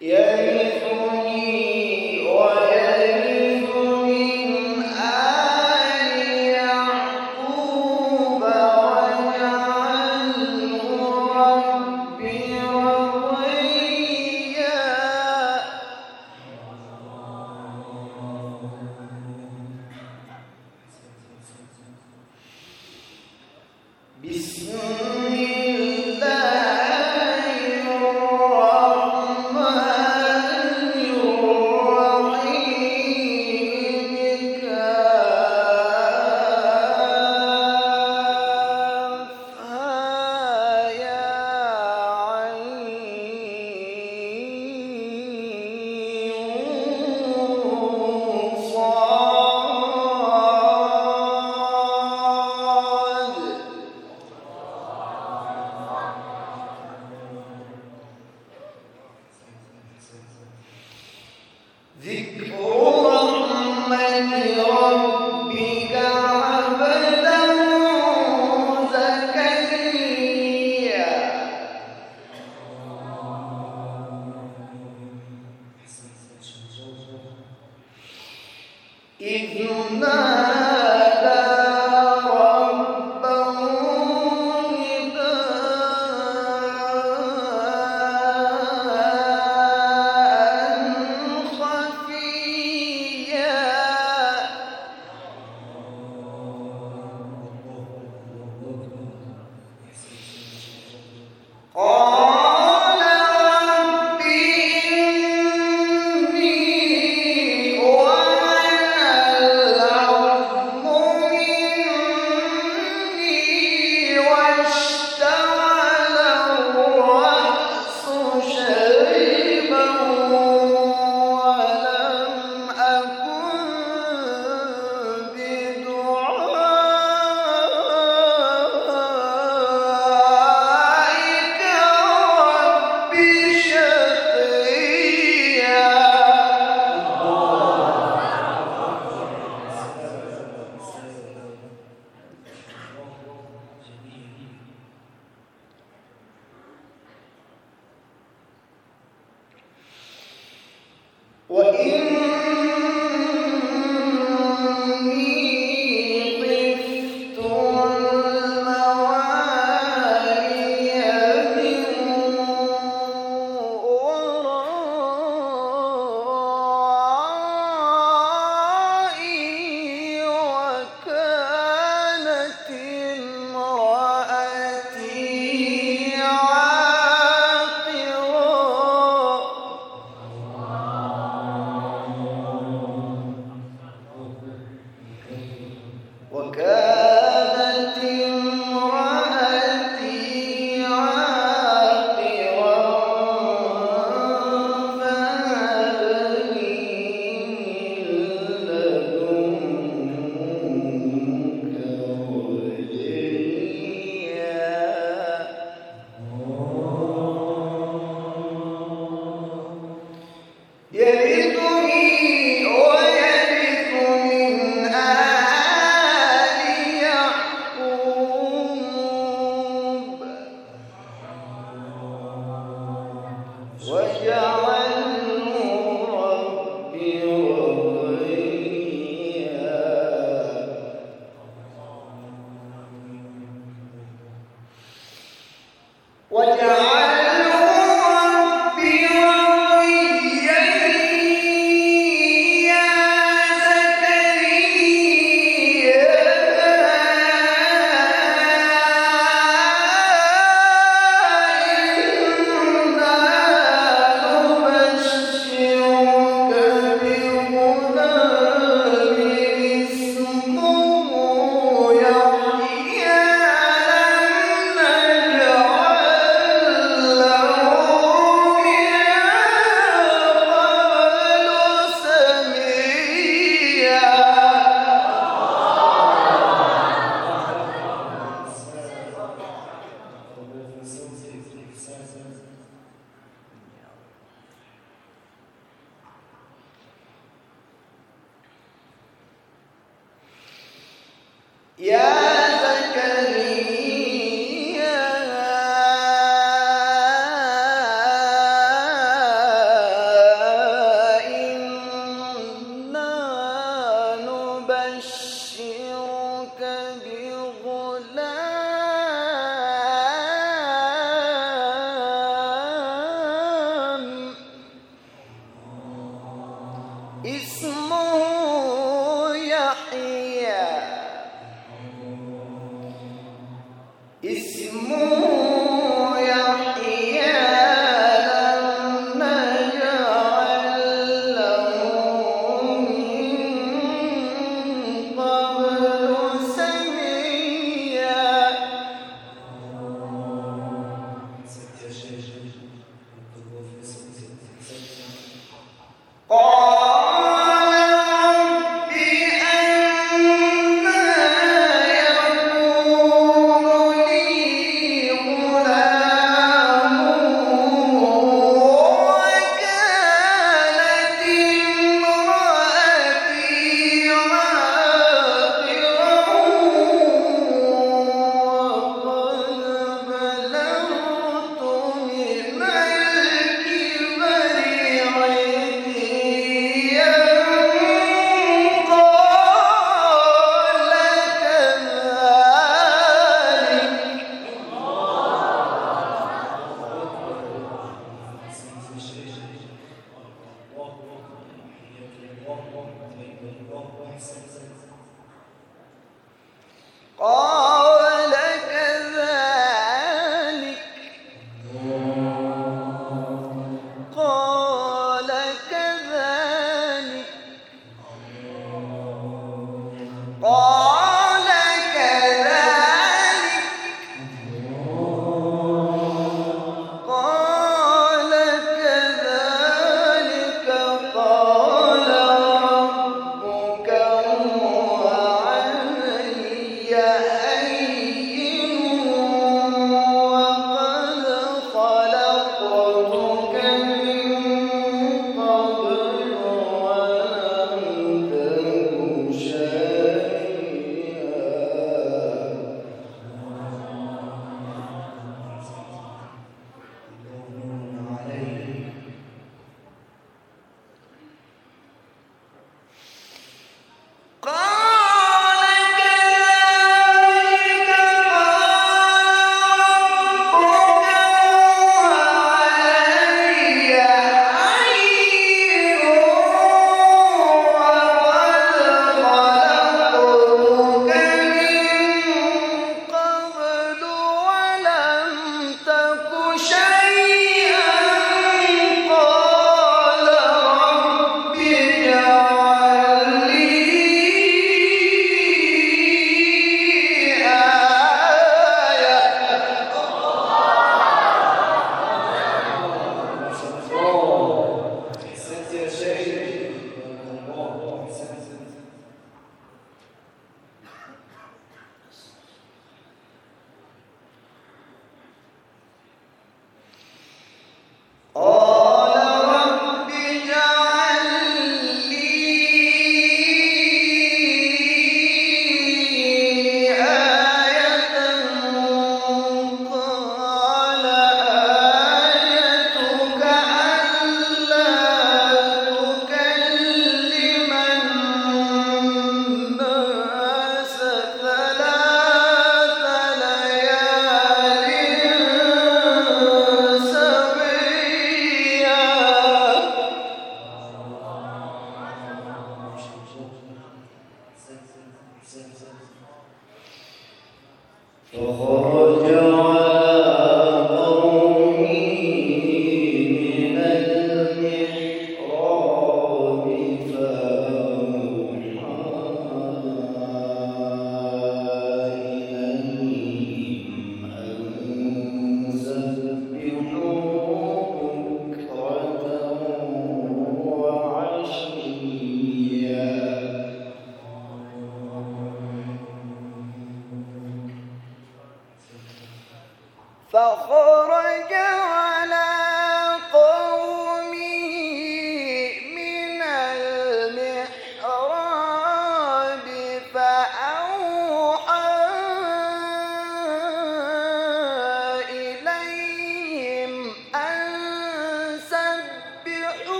Yeah,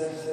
sense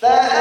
三。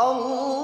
Allah